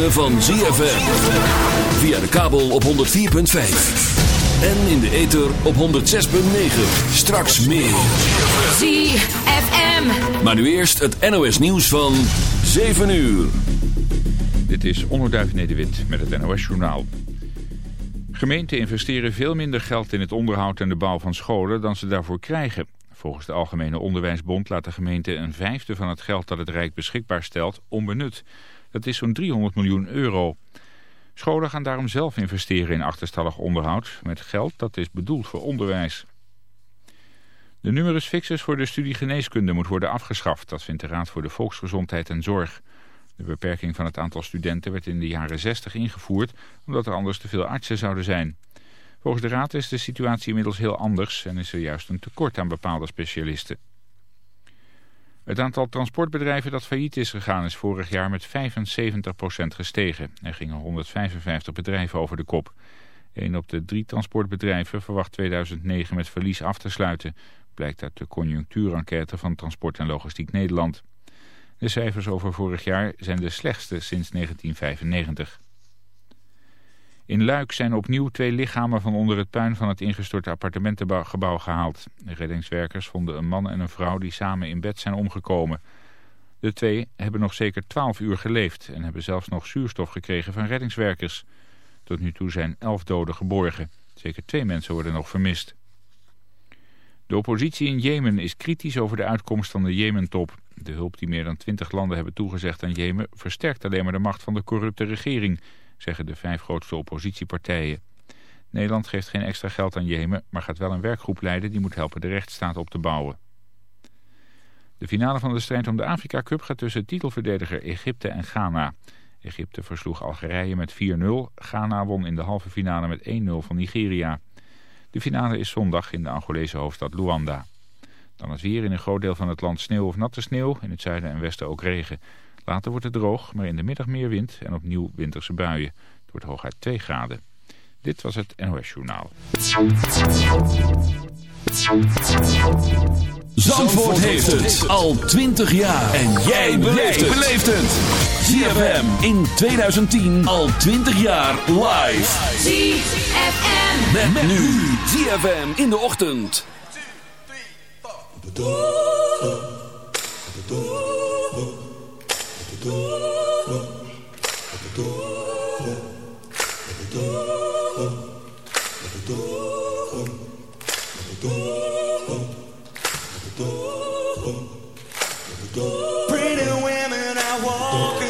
ritme van ZFM. Via de kabel op 104.5. En in de ether op 106.9. Straks meer. ZFM. Maar nu eerst het NOS nieuws van 7 uur. Dit is Onderduif Nederwit met het NOS Journaal. Gemeenten investeren veel minder geld in het onderhoud en de bouw van scholen dan ze daarvoor krijgen. Volgens de Algemene Onderwijsbond laat de gemeente een vijfde van het geld dat het Rijk beschikbaar stelt onbenut. Dat is zo'n 300 miljoen euro. Scholen gaan daarom zelf investeren in achterstallig onderhoud met geld dat is bedoeld voor onderwijs. De numerus fixus voor de studie geneeskunde moet worden afgeschaft. Dat vindt de Raad voor de Volksgezondheid en Zorg. De beperking van het aantal studenten werd in de jaren 60 ingevoerd... omdat er anders te veel artsen zouden zijn. Volgens de Raad is de situatie inmiddels heel anders... en is er juist een tekort aan bepaalde specialisten. Het aantal transportbedrijven dat failliet is gegaan is vorig jaar met 75% gestegen. Er gingen 155 bedrijven over de kop. Een op de drie transportbedrijven verwacht 2009 met verlies af te sluiten. Blijkt uit de conjunctuurenquête van Transport en Logistiek Nederland. De cijfers over vorig jaar zijn de slechtste sinds 1995. In Luik zijn opnieuw twee lichamen van onder het puin van het ingestorte appartementengebouw gehaald. De reddingswerkers vonden een man en een vrouw die samen in bed zijn omgekomen. De twee hebben nog zeker twaalf uur geleefd en hebben zelfs nog zuurstof gekregen van reddingswerkers. Tot nu toe zijn elf doden geborgen. Zeker twee mensen worden nog vermist. De oppositie in Jemen is kritisch over de uitkomst van de Jemen-top. De hulp die meer dan twintig landen hebben toegezegd aan Jemen... versterkt alleen maar de macht van de corrupte regering, zeggen de vijf grootste oppositiepartijen. Nederland geeft geen extra geld aan Jemen, maar gaat wel een werkgroep leiden... die moet helpen de rechtsstaat op te bouwen. De finale van de strijd om de Afrika Cup gaat tussen titelverdediger Egypte en Ghana. Egypte versloeg Algerije met 4-0. Ghana won in de halve finale met 1-0 van Nigeria. De finale is zondag in de Angolese hoofdstad Luanda. Dan het weer in een groot deel van het land sneeuw of natte sneeuw. In het zuiden en westen ook regen. Later wordt het droog, maar in de middag meer wind en opnieuw winterse buien. Het wordt hooguit 2 graden. Dit was het NOS Journaal. Zandvoort heeft het al 20 jaar. En jij beleeft het. ZFM in 2010 al 20 jaar live. ZFM. Met, nu ZFM in de ochtend. Pretty women are walking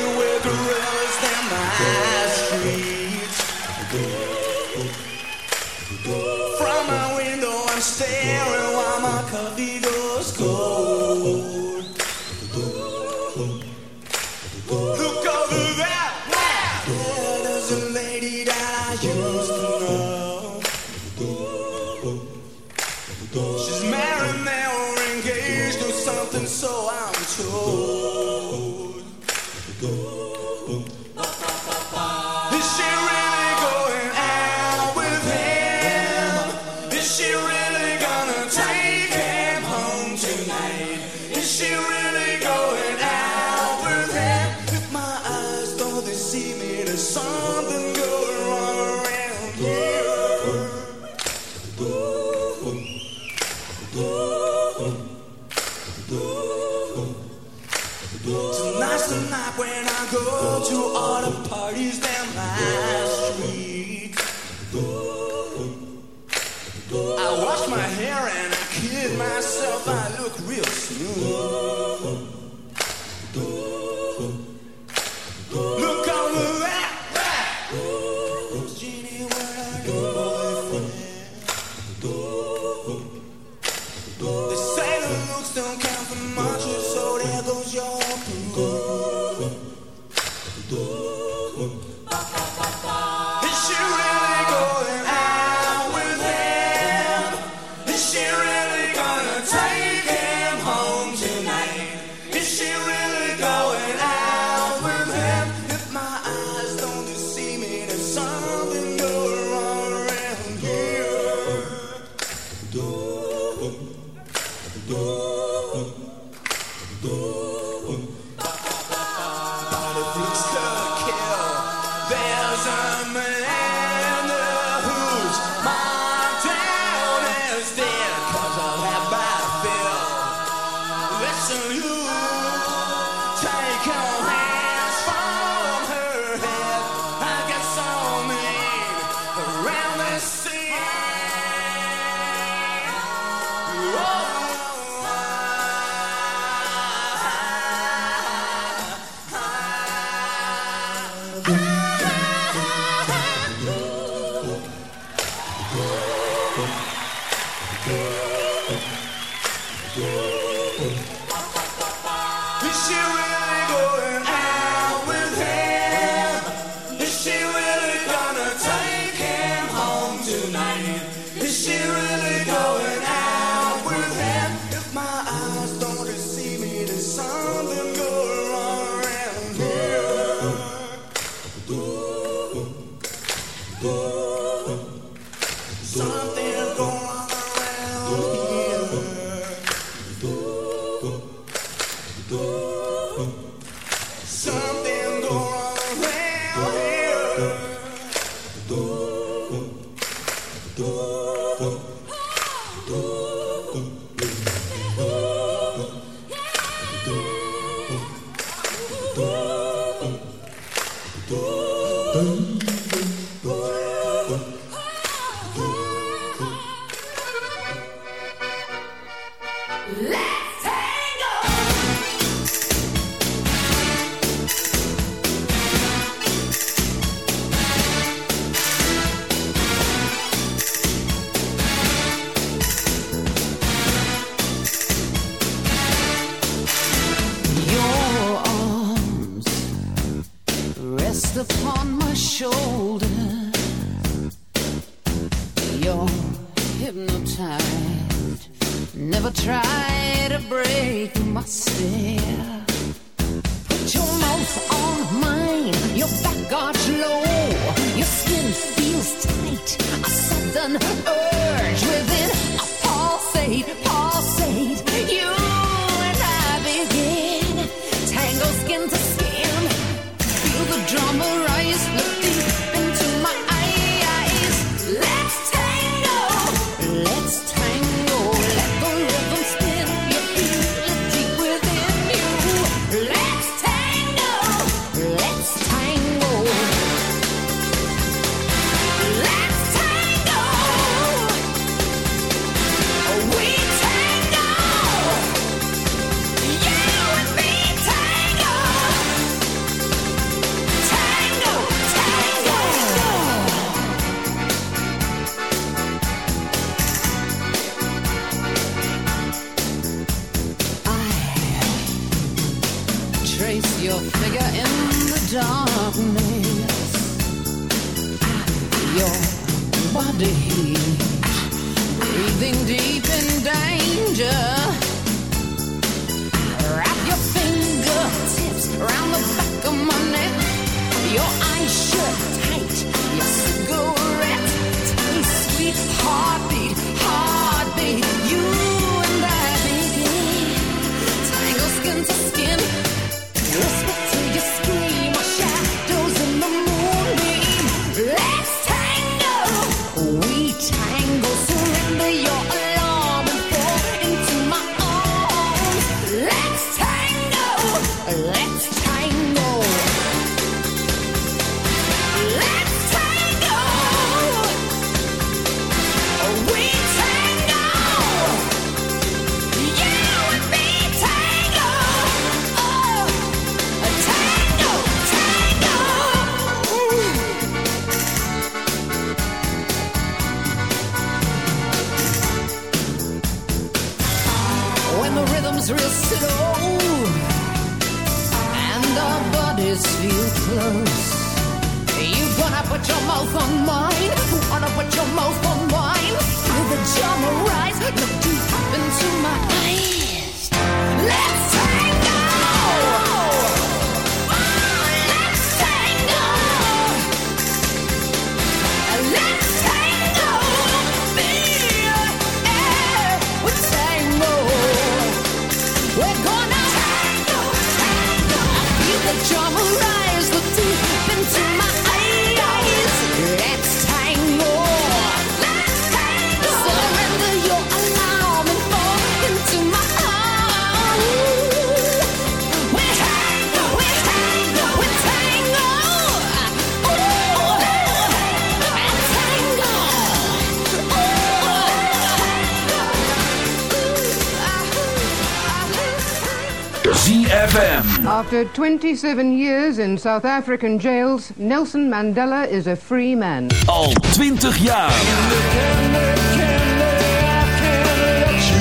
After 27 years in South African jails, Nelson Mandela is a free man. Al 20 jaar.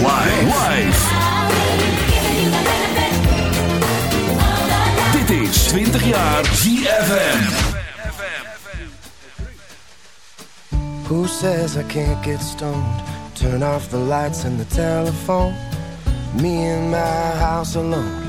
Live. Live. Dit is 20 jaar ZFM. Who says I can't get stoned? Turn off the lights and the telephone. Me in my house alone.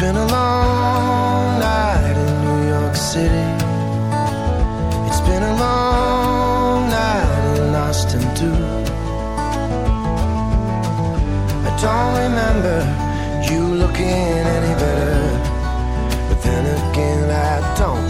Been a long night in New York City. It's been a long night in Austin too. I don't remember you looking any better. But then again, I don't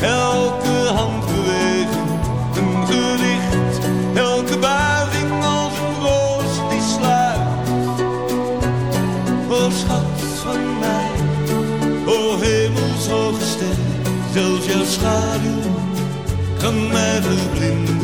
Elke handbeweging een gedicht, elke buiging als een roos die sluit. O schat van mij, o hemelshoge ster, zelfs jouw schaduw kan mij verblinden.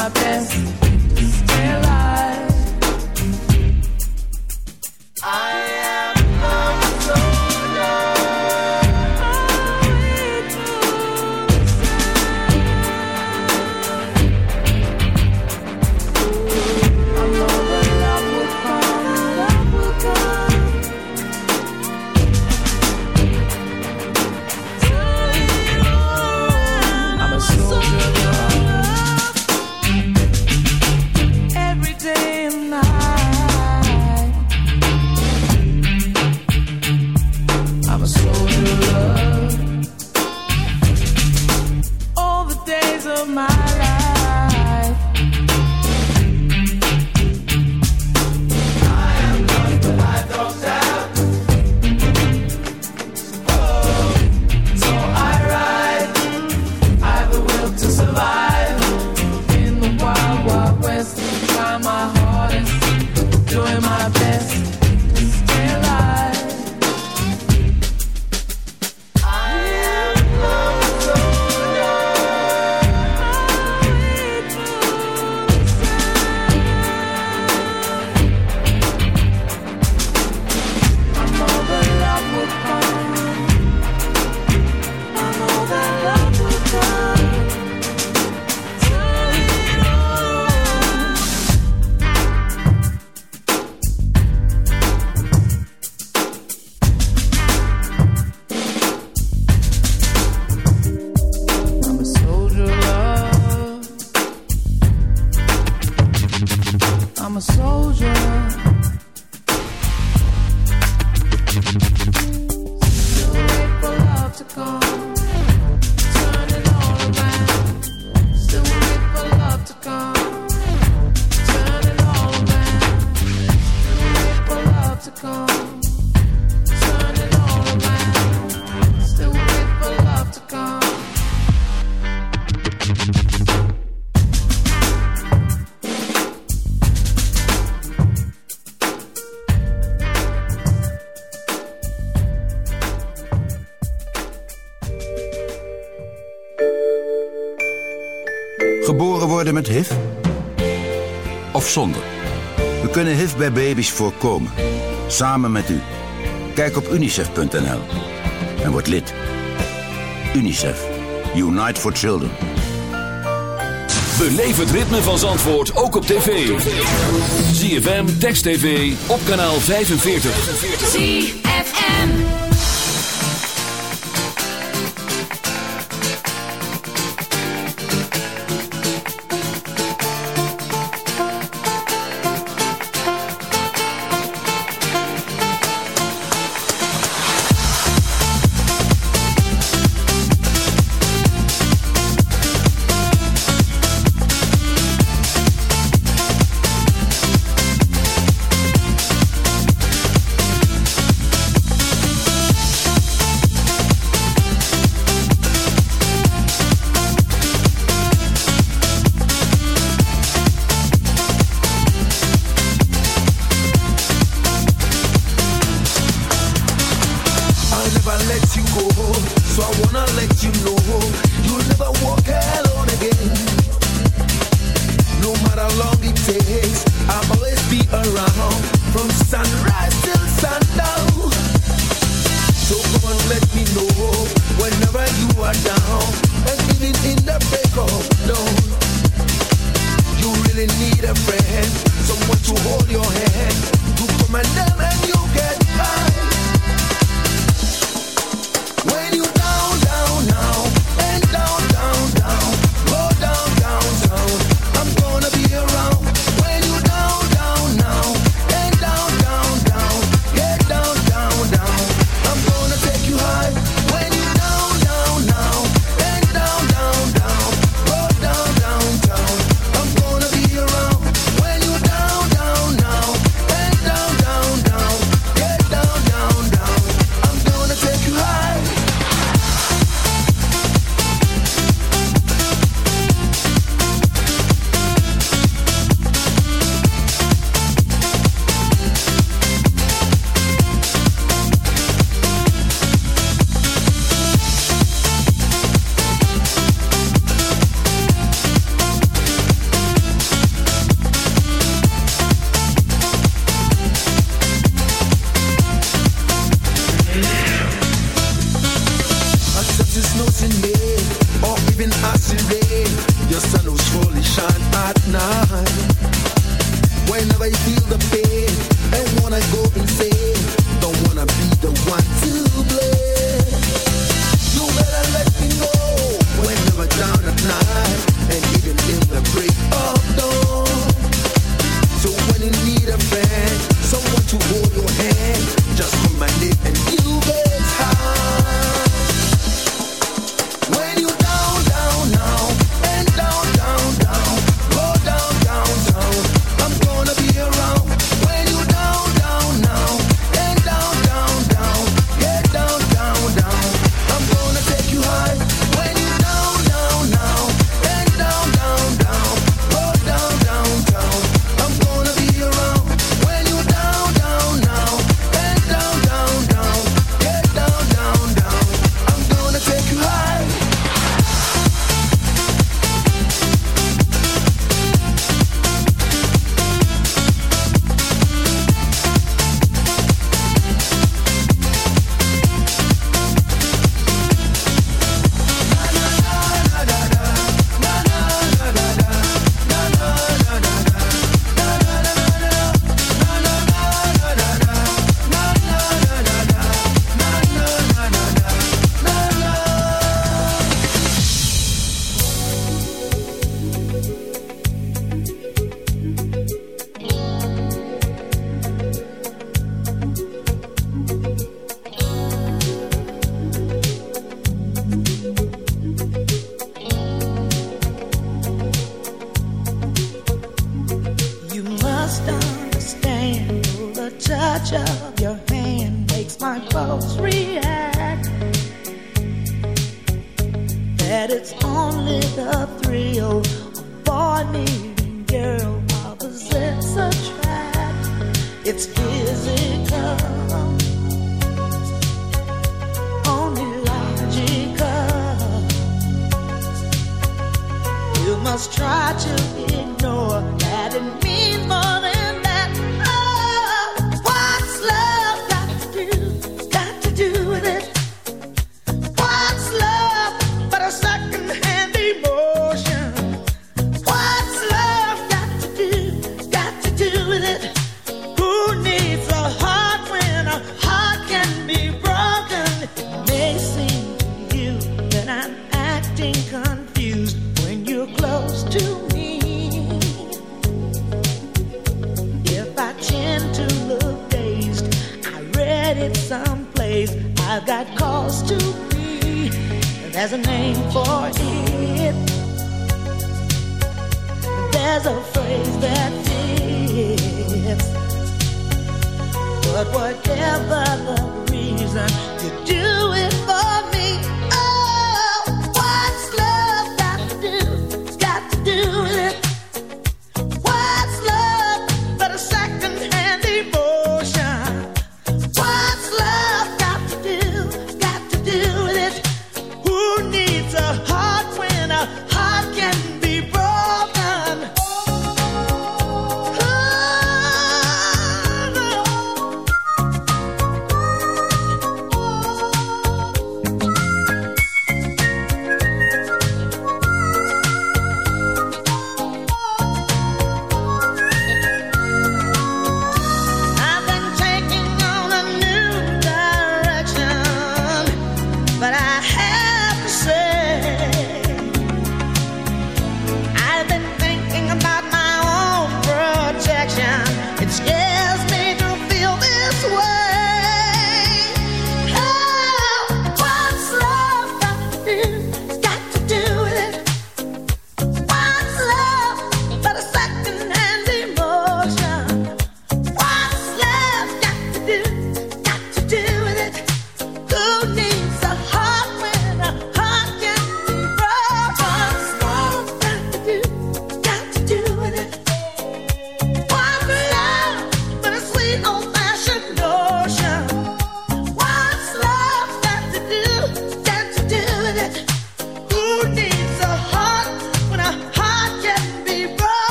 Met zonder? We kunnen HIV bij baby's voorkomen. Samen met u. Kijk op unicef.nl en word lid. UNICEF. Unite for Children. Beleef het ritme van Zandvoort ook op tv. ZFM, Text TV, op kanaal 45. ZFM.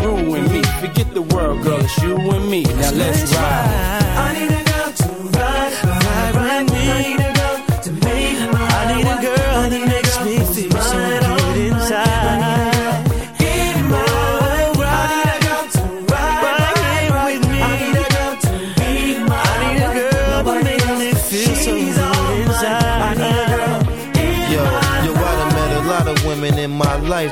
Ruin me. Forget the world, girl, it's you and me. Now let's ride. I need a girl to ride, ride, ride me. I need a girl to make my I need a girl that makes me feel so good inside. I need a girl that makes me feel so good inside. Yo, I done met a lot of women in my world,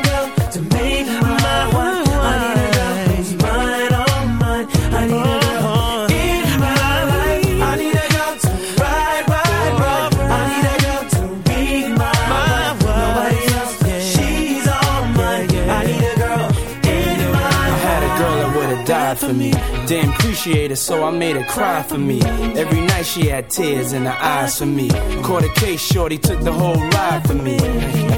Didn't appreciate it, so I made her cry for me. Every night she had tears in her eyes for me. Caught a case, shorty took the whole ride for me.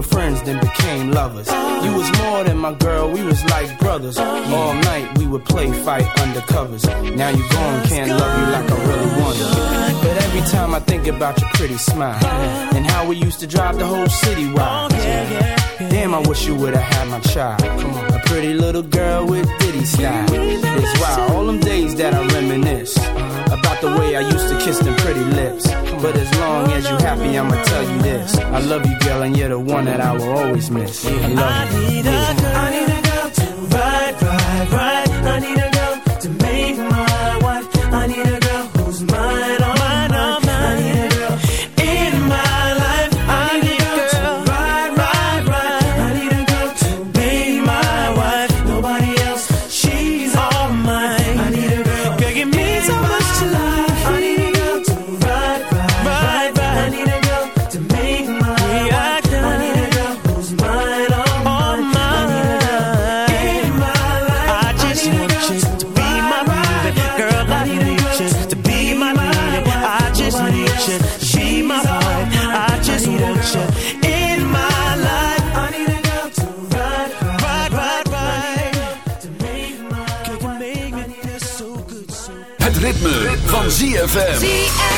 Were friends, then became lovers. You was more than my girl, we was like brothers. All night we would play fight under covers. Now you gone, can't love you like I really wanted. But every time I think about your pretty smile and how we used to drive the whole city wild. Damn, I wish you would've had my child. A pretty little girl with Diddy style. It's wild, all them days that I reminisce about the way I used to kiss them pretty lips. But as long as you happy, I'ma tell you this: I love you, girl, and you're the one that I will always miss. I love you. need a girl, I need a girl to ride, ride, ride. I need a ZFM.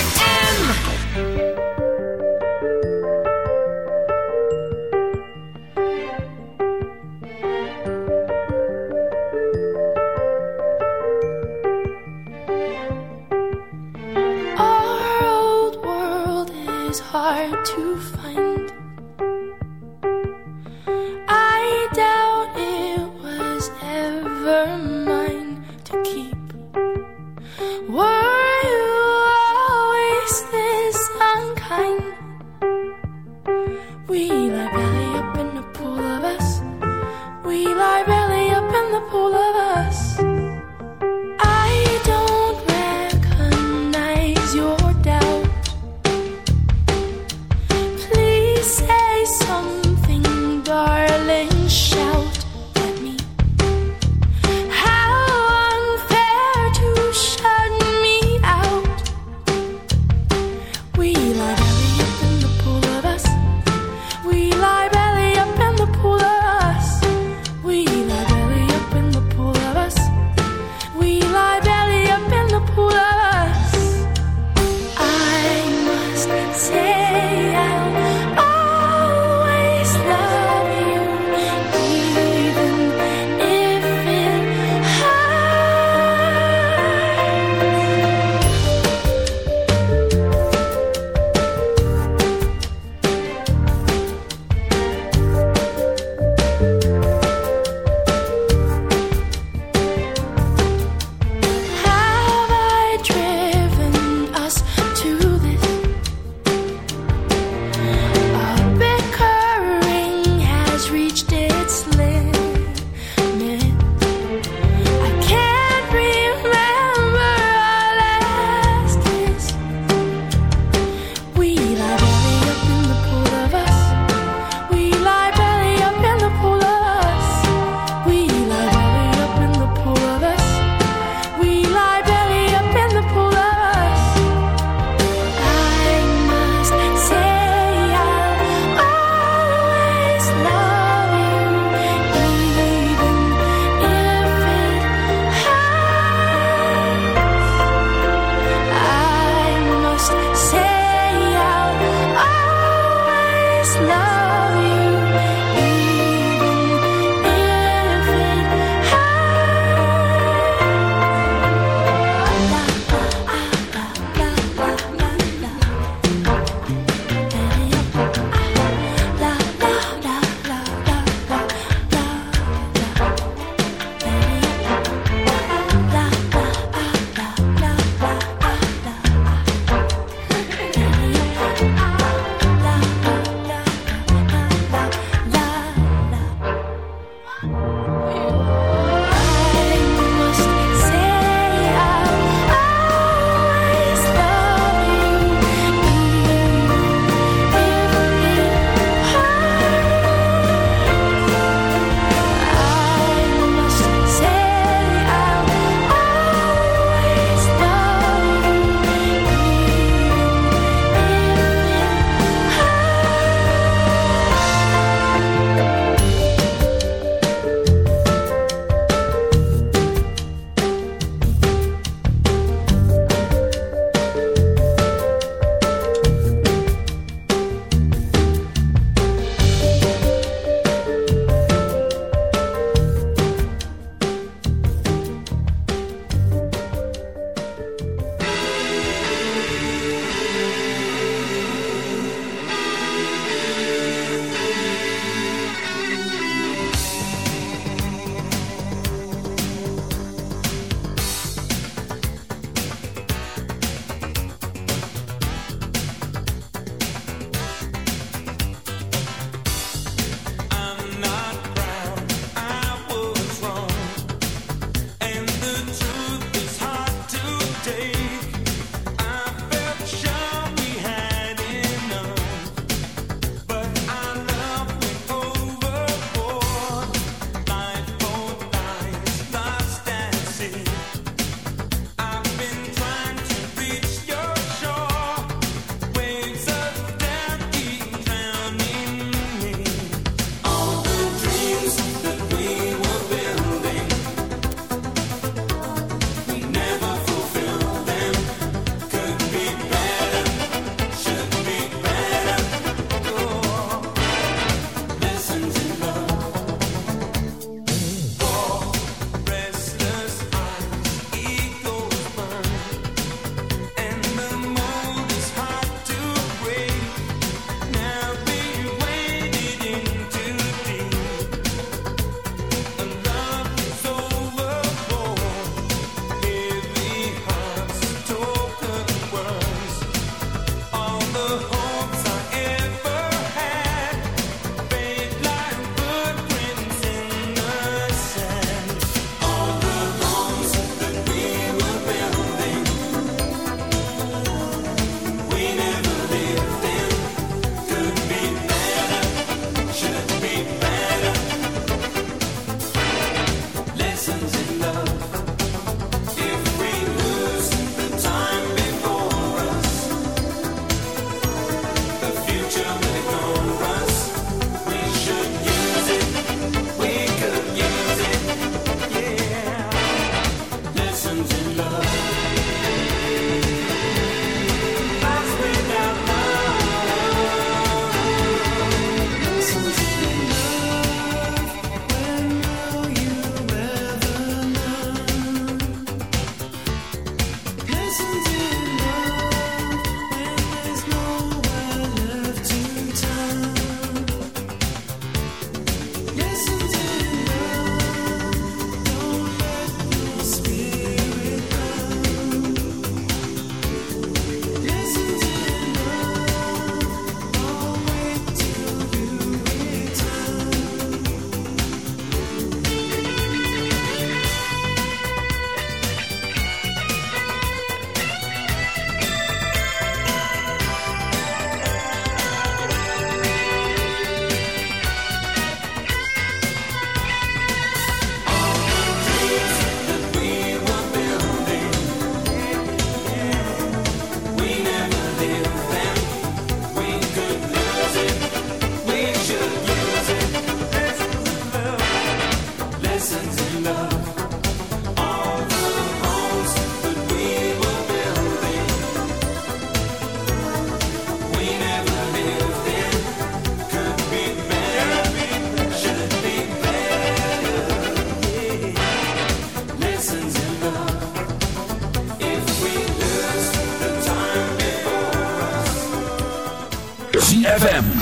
love.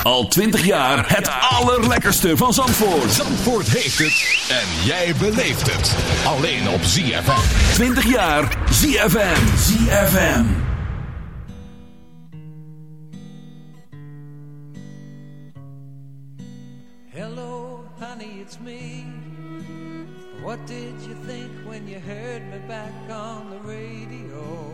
Al 20 jaar het allerlekkerste van Zandvoort. Zandvoort heeft het. En jij beleeft het. Alleen op ZFM. 20 jaar ZFM. ZFM. Hello, honey, it's me. What did you think when you heard me back on the radio?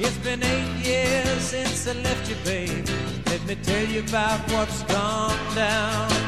It's been eight years since I left you, babe. Let me tell you about what's gone down.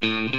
Mm-hmm.